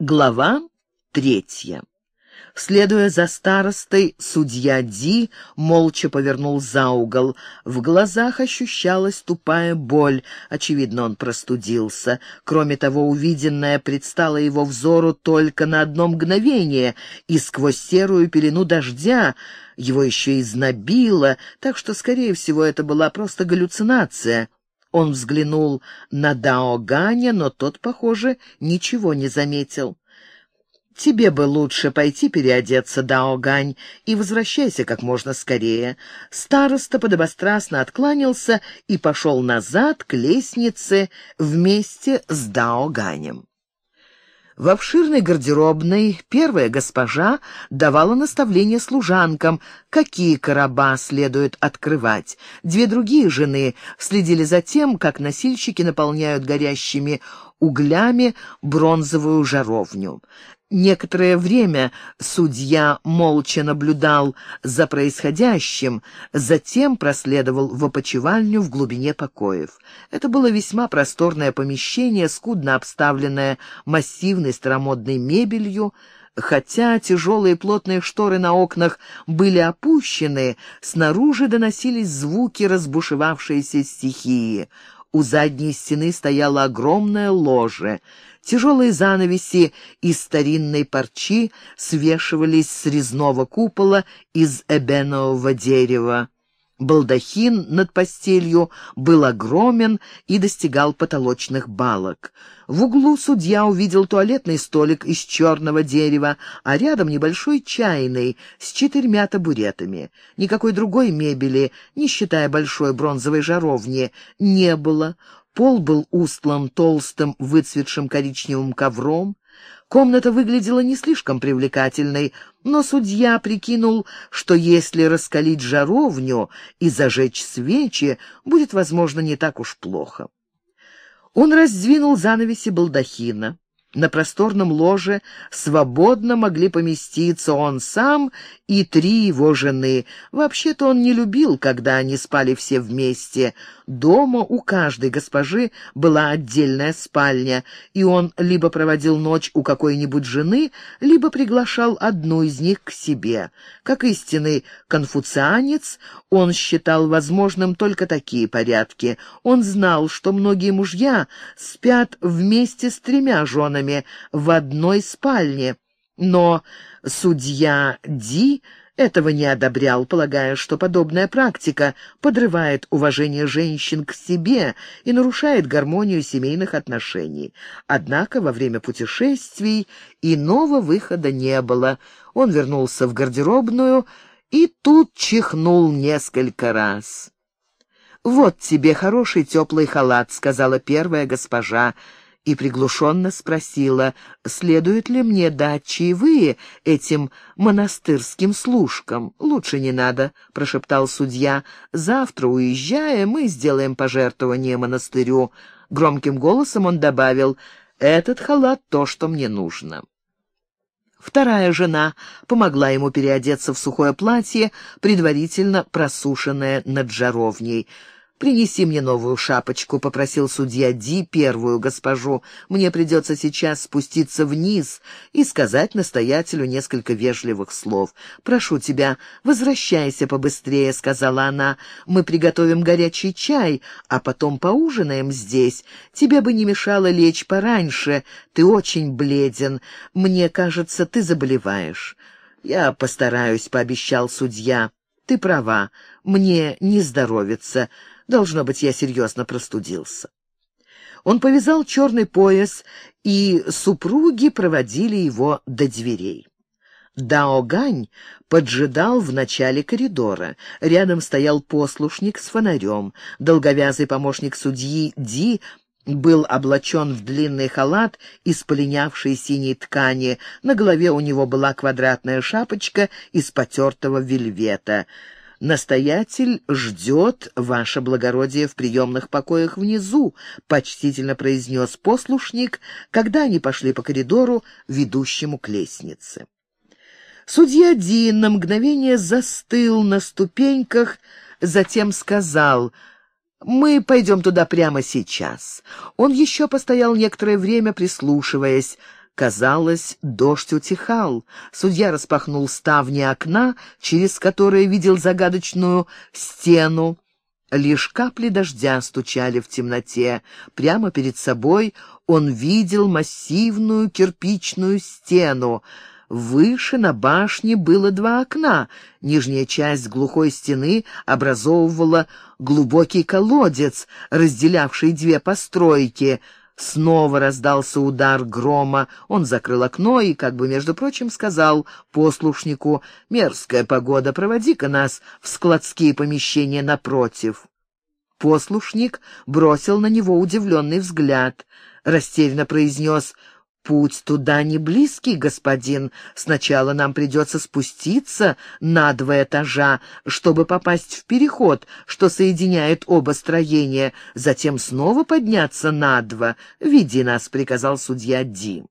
Глава третья. Следуя за старостой, судья Ди молча повернул за угол. В глазах ощущалась тупая боль. Очевидно, он простудился. Кроме того, увиденное предстало его взору только на одно мгновение, и сквозь серую пелену дождя его еще изнобило, так что, скорее всего, это была просто галлюцинация. Он взглянул на Дао Ганя, но тот, похоже, ничего не заметил. «Тебе бы лучше пойти переодеться, Дао Гань, и возвращайся как можно скорее». Староста подобострастно откланялся и пошел назад к лестнице вместе с Дао Ганем. В обширной гардеробной первая госпожа давала наставления служанкам, какие короба следует открывать. Две другие жены следили за тем, как носильщики наполняют горящими углями бронзовую жаровню. Некоторое время судья молча наблюдал за происходящим, затем проследовал в опочивальню в глубине покоев. Это было весьма просторное помещение, скудно обставленное массивной старомодной мебелью, Хотя тяжелые плотные шторы на окнах были опущены, снаружи доносились звуки разбушевавшейся стихии. У задней стены стояло огромное ложе — Тяжелые занавеси из старинной парчи свешивались с резного купола из эбенового дерева. Балдахин над постелью был огромен и достигал потолочных балок. В углу судья увидел туалетный столик из черного дерева, а рядом небольшой чайный с четырьмя табуретами. Никакой другой мебели, не считая большой бронзовой жаровни, не было. Пол был устлан толстым выцветшим коричневым ковром. Комната выглядела не слишком привлекательной, но судья прикинул, что если раскалить жаровню и зажечь свечи, будет, возможно, не так уж плохо. Он раздвинул занавеси балдахина. На просторном ложе свободно могли поместиться он сам и три его жены. Вообще-то он не любил, когда они спали все вместе. Дома у каждой госпожи была отдельная спальня, и он либо проводил ночь у какой-нибудь жены, либо приглашал одну из них к себе. Как истинный конфуцианец, он считал возможным только такие порядки. Он знал, что многие мужья спят вместе с тремя женами в одной спальне, но судья Ди этого не одобрял, полагая, что подобная практика подрывает уважение женщин к себе и нарушает гармонию семейных отношений. Однако во время путешествий иного выхода не было. Он вернулся в гардеробную и тут чихнул несколько раз. «Вот тебе хороший теплый халат», — сказала первая госпожа, — и приглушенно спросила, следует ли мне дать чаевые этим монастырским служкам. «Лучше не надо», — прошептал судья. «Завтра, уезжая, мы сделаем пожертвование монастырю». Громким голосом он добавил, «Этот халат — то, что мне нужно». Вторая жена помогла ему переодеться в сухое платье, предварительно просушенное над жаровней. «Принеси мне новую шапочку», — попросил судья Ди первую госпожу. «Мне придется сейчас спуститься вниз и сказать настоятелю несколько вежливых слов. Прошу тебя, возвращайся побыстрее», — сказала она. «Мы приготовим горячий чай, а потом поужинаем здесь. Тебе бы не мешало лечь пораньше. Ты очень бледен. Мне кажется, ты заболеваешь». «Я постараюсь», — пообещал судья. «Ты права, мне не здоровится». Должно быть, я серьезно простудился. Он повязал черный пояс, и супруги проводили его до дверей. Дао Гань поджидал в начале коридора. Рядом стоял послушник с фонарем. Долговязый помощник судьи Ди был облачен в длинный халат из полинявшей синей ткани. На голове у него была квадратная шапочка из потертого вельвета. «Настоятель ждет ваше благородие в приемных покоях внизу», — почтительно произнес послушник, когда они пошли по коридору, ведущему к лестнице. Судья Дин на мгновение застыл на ступеньках, затем сказал «Мы пойдем туда прямо сейчас». Он еще постоял некоторое время, прислушиваясь. Казалось, дождь утихал. Судья распахнул ставни окна, через которое видел загадочную стену. Лишь капли дождя стучали в темноте. Прямо перед собой он видел массивную кирпичную стену. Выше на башне было два окна. Нижняя часть глухой стены образовывала глубокий колодец, разделявший две постройки. Снова раздался удар грома. Он закрыл окно и, как бы, между прочим, сказал послушнику, «Мерзкая погода, проводи-ка нас в складские помещения напротив». Послушник бросил на него удивленный взгляд, растерянно произнес «Путь туда не близкий, господин. Сначала нам придется спуститься на два этажа, чтобы попасть в переход, что соединяет оба строения, затем снова подняться на два. Веди нас», — приказал судья Ди.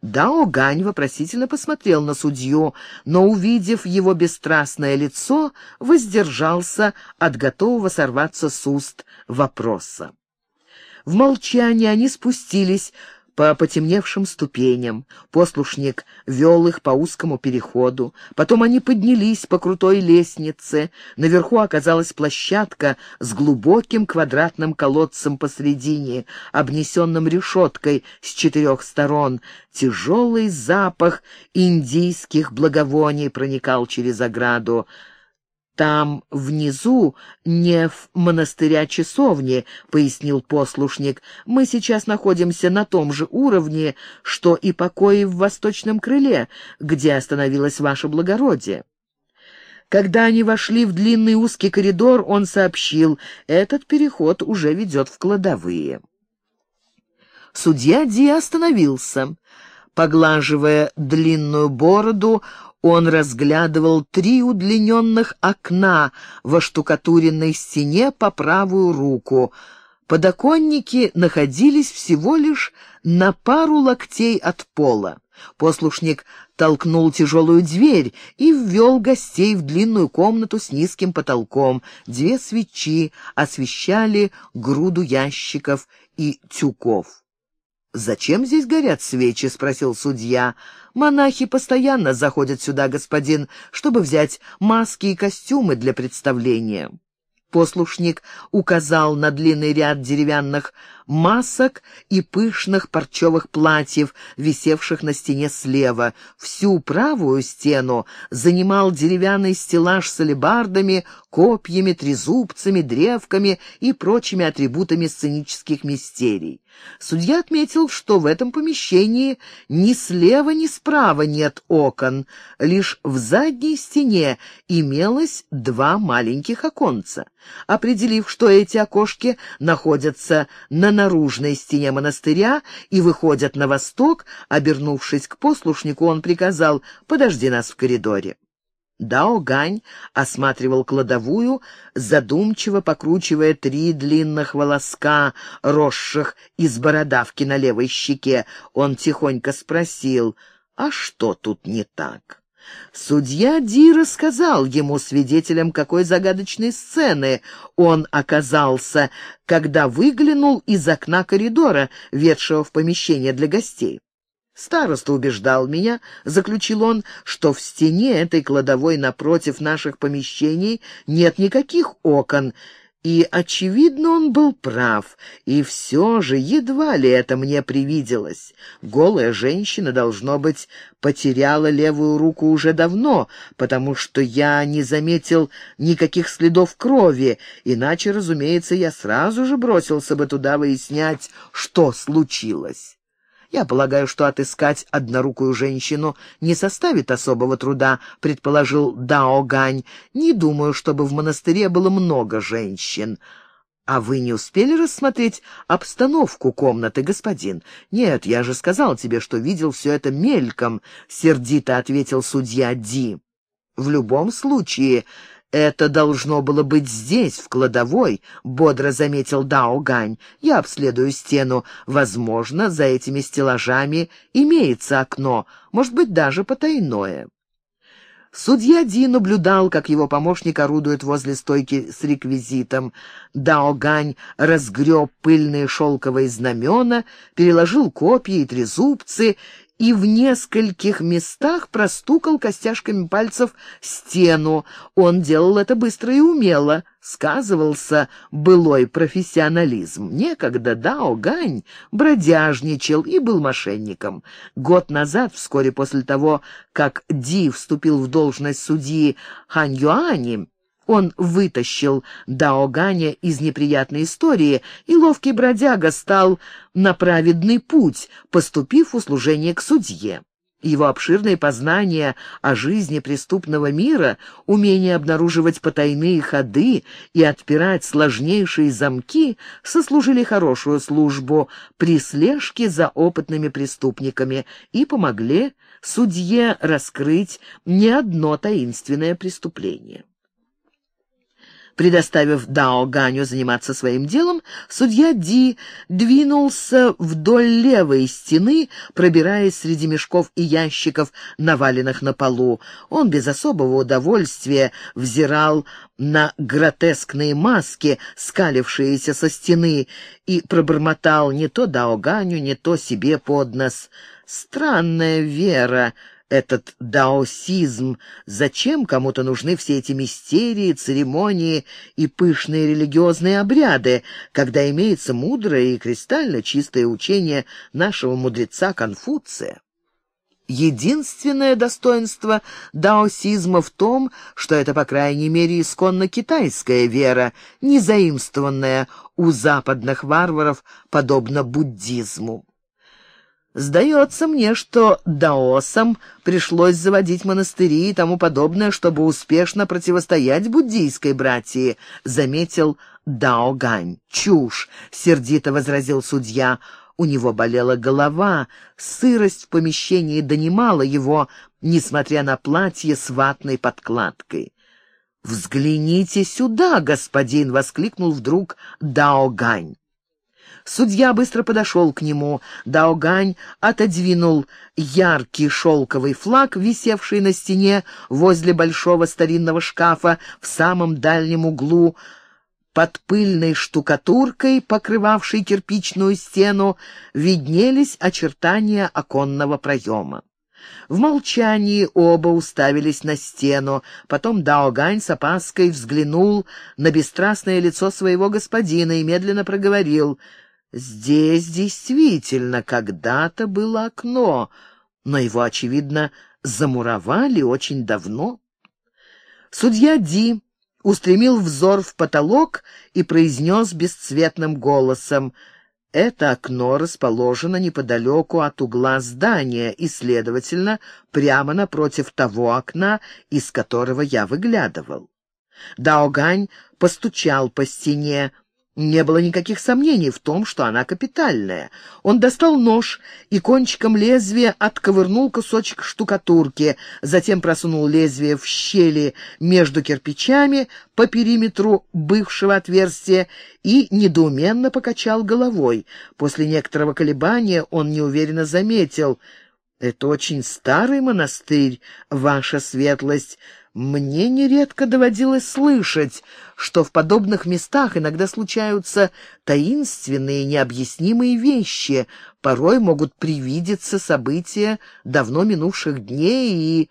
Дао Гань вопросительно посмотрел на судью, но, увидев его бесстрастное лицо, воздержался от готового сорваться с уст вопроса. В молчании они спустились по потемневшим ступеням. Послушник вел их по узкому переходу. Потом они поднялись по крутой лестнице. Наверху оказалась площадка с глубоким квадратным колодцем посредине, обнесенным решеткой с четырех сторон. Тяжелый запах индийских благовоний проникал через ограду. «Там, внизу, не в монастыря часовни», — пояснил послушник. «Мы сейчас находимся на том же уровне, что и покои в восточном крыле, где остановилось ваше благородие». Когда они вошли в длинный узкий коридор, он сообщил, этот переход уже ведет в кладовые. Судья Ди остановился. Поглаживая длинную бороду, он разглядывал три удлиненных окна во штукатуренной стене по правую руку. Подоконники находились всего лишь на пару локтей от пола. Послушник толкнул тяжелую дверь и ввел гостей в длинную комнату с низким потолком. Две свечи освещали груду ящиков и тюков. «Зачем здесь горят свечи?» — спросил судья. «Монахи постоянно заходят сюда, господин, чтобы взять маски и костюмы для представления». Послушник указал на длинный ряд деревянных масок и пышных парчевых платьев, висевших на стене слева. Всю правую стену занимал деревянный стеллаж с алебардами, копьями, трезубцами, древками и прочими атрибутами сценических мистерий. Судья отметил, что в этом помещении ни слева, ни справа нет окон, лишь в задней стене имелось два маленьких оконца. Определив, что эти окошки находятся на наружной стене монастыря и выходят на восток, обернувшись к послушнику, он приказал «подожди нас в коридоре». Дао Гань осматривал кладовую, задумчиво покручивая три длинных волоска, росших из бородавки на левой щеке. Он тихонько спросил, «А что тут не так?» Судья Ди рассказал ему, свидетелем какой загадочной сцены он оказался, когда выглянул из окна коридора, ведшего в помещение для гостей. Староста убеждал меня, заключил он, что в стене этой кладовой напротив наших помещений нет никаких окон, и, очевидно, он был прав, и все же едва ли это мне привиделось. Голая женщина, должно быть, потеряла левую руку уже давно, потому что я не заметил никаких следов крови, иначе, разумеется, я сразу же бросился бы туда выяснять, что случилось. Я полагаю, что отыскать однорукую женщину не составит особого труда, предположил Дао Гань. Не думаю, чтобы в монастыре было много женщин. «А вы не успели рассмотреть обстановку комнаты, господин?» «Нет, я же сказал тебе, что видел все это мельком», — сердито ответил судья Ди. «В любом случае, «Это должно было быть здесь, в кладовой», — бодро заметил Дао Гань. «Я обследую стену. Возможно, за этими стеллажами имеется окно, может быть, даже потайное». Судья Ди наблюдал, как его помощник орудует возле стойки с реквизитом. Дао Гань разгреб пыльные шелковые знамена, переложил копья и трезубцы и в нескольких местах простукал костяшками пальцев стену. Он делал это быстро и умело. Сказывался былой профессионализм. Некогда Дао Гань бродяжничал и был мошенником. Год назад, вскоре после того, как Ди вступил в должность судьи Хань Юани, он вытащил Даоганя из неприятной истории, и ловкий бродяга стал на праведный путь, поступив в услужение к судье. Его обширные познания о жизни преступного мира, умение обнаруживать потайные ходы и отпирать сложнейшие замки сослужили хорошую службу при слежке за опытными преступниками и помогли судье раскрыть не одно таинственное преступление. Предоставив Дао Ганю заниматься своим делом, судья Ди двинулся вдоль левой стены, пробираясь среди мешков и ящиков, наваленных на полу. Он без особого удовольствия взирал на гротескные маски, скалившиеся со стены, и пробормотал не то Дао Ганю, не то себе под нос. «Странная вера!» Этот даосизм, зачем кому-то нужны все эти мистерии, церемонии и пышные религиозные обряды, когда имеется мудрое и кристально чистое учение нашего мудреца Конфуция? Единственное достоинство даосизма в том, что это, по крайней мере, исконно китайская вера, не заимствованная у западных варваров, подобно буддизму. Сдается мне, что даосам пришлось заводить монастыри и тому подобное, чтобы успешно противостоять буддийской братьи, — заметил Дао Гань. «Чушь!» — сердито возразил судья. У него болела голова, сырость в помещении донимала его, несмотря на платье с ватной подкладкой. «Взгляните сюда, господин!» — воскликнул вдруг Дао Гань. Судья быстро подошел к нему. Даогань отодвинул яркий шелковый флаг, висевший на стене возле большого старинного шкафа в самом дальнем углу. Под пыльной штукатуркой, покрывавшей кирпичную стену, виднелись очертания оконного проема. В молчании оба уставились на стену. Потом Даогань с опаской взглянул на бесстрастное лицо своего господина и медленно проговорил — Здесь действительно когда-то было окно, но его, очевидно, замуровали очень давно. Судья Ди устремил взор в потолок и произнес бесцветным голосом «Это окно расположено неподалеку от угла здания и, следовательно, прямо напротив того окна, из которого я выглядывал». Даогань постучал по стене, не было никаких сомнений в том, что она капитальная. Он достал нож и кончиком лезвия отковырнул кусочек штукатурки, затем просунул лезвие в щели между кирпичами по периметру бывшего отверстия и недоуменно покачал головой. После некоторого колебания он неуверенно заметил — это очень старый монастырь, ваша светлость. Мне нередко доводилось слышать, что в подобных местах иногда случаются таинственные, необъяснимые вещи, порой могут привидеться события давно минувших дней и...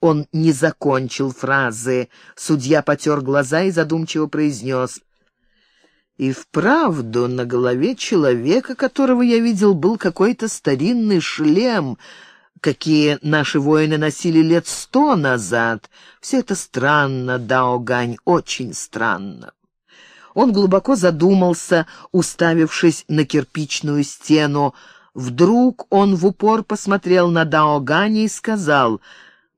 Он не закончил фразы. Судья потер глаза и задумчиво произнес. И вправду на голове человека, которого я видел, был какой-то старинный шлем, какие наши воины носили лет сто назад. Все это странно, Даогань, очень странно. Он глубоко задумался, уставившись на кирпичную стену. Вдруг он в упор посмотрел на Даоганя и сказал,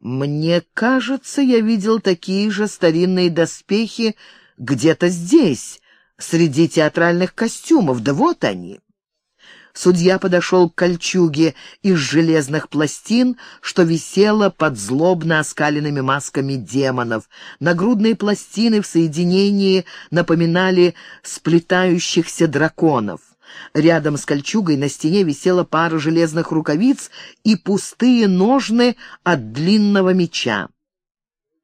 «Мне кажется, я видел такие же старинные доспехи где-то здесь» среди театральных костюмов, да вот они. Судья подошел к кольчуге из железных пластин, что висела под злобно оскаленными масками демонов. Нагрудные пластины в соединении напоминали сплетающихся драконов. Рядом с кольчугой на стене висела пара железных рукавиц и пустые ножны от длинного меча.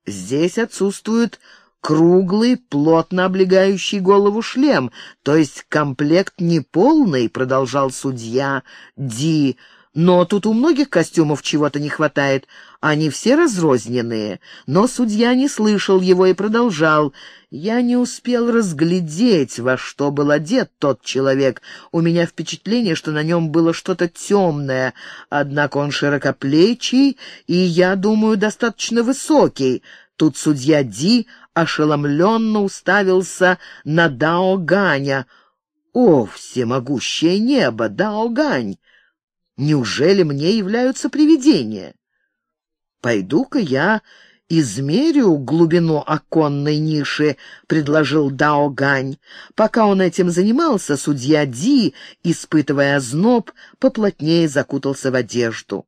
Здесь отсутствует круглый, плотно облегающий голову шлем, то есть комплект неполный, продолжал судья Ди, но тут у многих костюмов чего-то не хватает, они все разрозненные. Но судья не слышал его и продолжал. Я не успел разглядеть, во что был одет тот человек. У меня впечатление, что на нем было что-то темное, однако он широкоплечий и, я думаю, достаточно высокий. Тут судья Ди ошеломленно уставился на Дао Ганя. «О, всемогущее небо, Дао Гань! Неужели мне являются привидения? Пойду-ка я измерю глубину оконной ниши», — предложил Дао Гань. Пока он этим занимался, судья Ди, испытывая озноб, поплотнее закутался в одежду.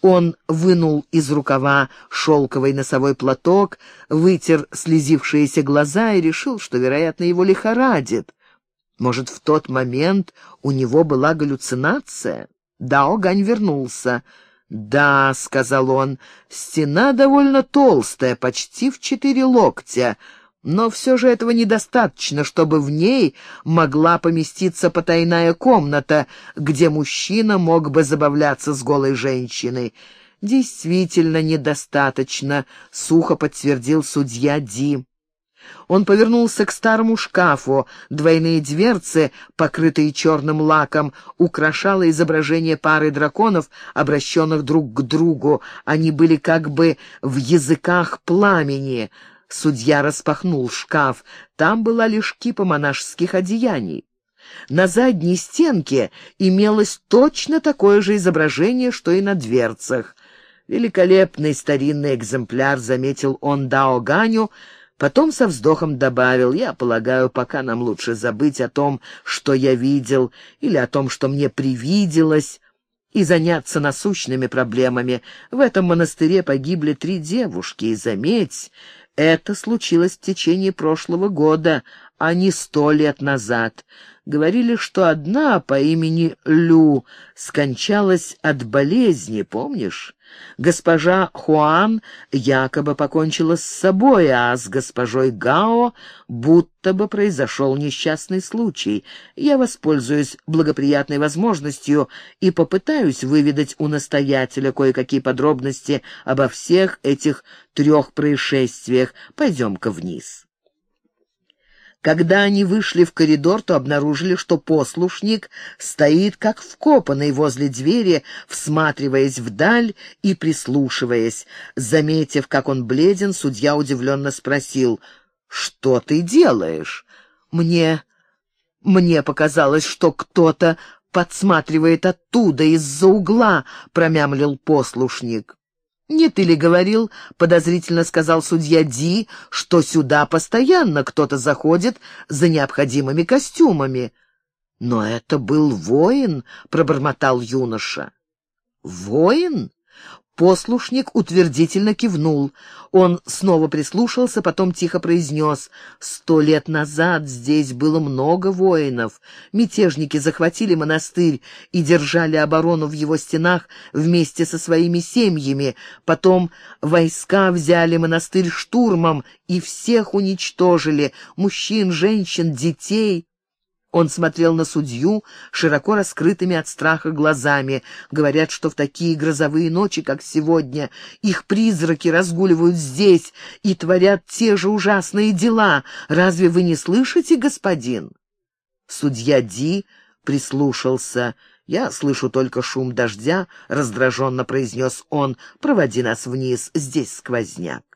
Он вынул из рукава шелковый носовой платок, вытер слезившиеся глаза и решил, что, вероятно, его лихорадит. Может, в тот момент у него была галлюцинация? Дао Гань вернулся. «Да», — сказал он, — «стена довольно толстая, почти в четыре локтя, но все же этого недостаточно, чтобы в ней могла поместиться потайная комната, где мужчина мог бы забавляться с голой женщиной. «Действительно недостаточно», — сухо подтвердил судья Ди. Он повернулся к старому шкафу. Двойные дверцы, покрытые черным лаком, украшало изображение пары драконов, обращенных друг к другу. Они были как бы в языках пламени — Судья распахнул шкаф. Там была лишь кипа монашеских одеяний. На задней стенке имелось точно такое же изображение, что и на дверцах. Великолепный старинный экземпляр, заметил он Дао Ганю, потом со вздохом добавил, «Я полагаю, пока нам лучше забыть о том, что я видел, или о том, что мне привиделось» и заняться насущными проблемами. В этом монастыре погибли три девушки, и, заметь, это случилось в течение прошлого года, а не сто лет назад. Говорили, что одна по имени Лю скончалась от болезни, помнишь? Госпожа Хуан якобы покончила с собой, а с госпожой Гао будто бы произошел несчастный случай. Я воспользуюсь благоприятной возможностью и попытаюсь выведать у настоятеля кое-какие подробности обо всех этих трех происшествиях. Пойдем-ка вниз. Когда они вышли в коридор, то обнаружили, что послушник стоит как вкопанный возле двери, всматриваясь вдаль и прислушиваясь. Заметив, как он бледен, судья удивленно спросил, «Что ты делаешь?» «Мне... мне показалось, что кто-то подсматривает оттуда, из-за угла», — промямлил послушник. «Не ты ли говорил, — подозрительно сказал судья Ди, — что сюда постоянно кто-то заходит за необходимыми костюмами?» «Но это был воин», — пробормотал юноша. «Воин?» Послушник утвердительно кивнул. Он снова прислушался, потом тихо произнес. «Сто лет назад здесь было много воинов. Мятежники захватили монастырь и держали оборону в его стенах вместе со своими семьями. Потом войска взяли монастырь штурмом и всех уничтожили — мужчин, женщин, детей». Он смотрел на судью широко раскрытыми от страха глазами. Говорят, что в такие грозовые ночи, как сегодня, их призраки разгуливают здесь и творят те же ужасные дела. Разве вы не слышите, господин? Судья Ди прислушался. «Я слышу только шум дождя», — раздраженно произнес он. «Проводи нас вниз, здесь сквозняк».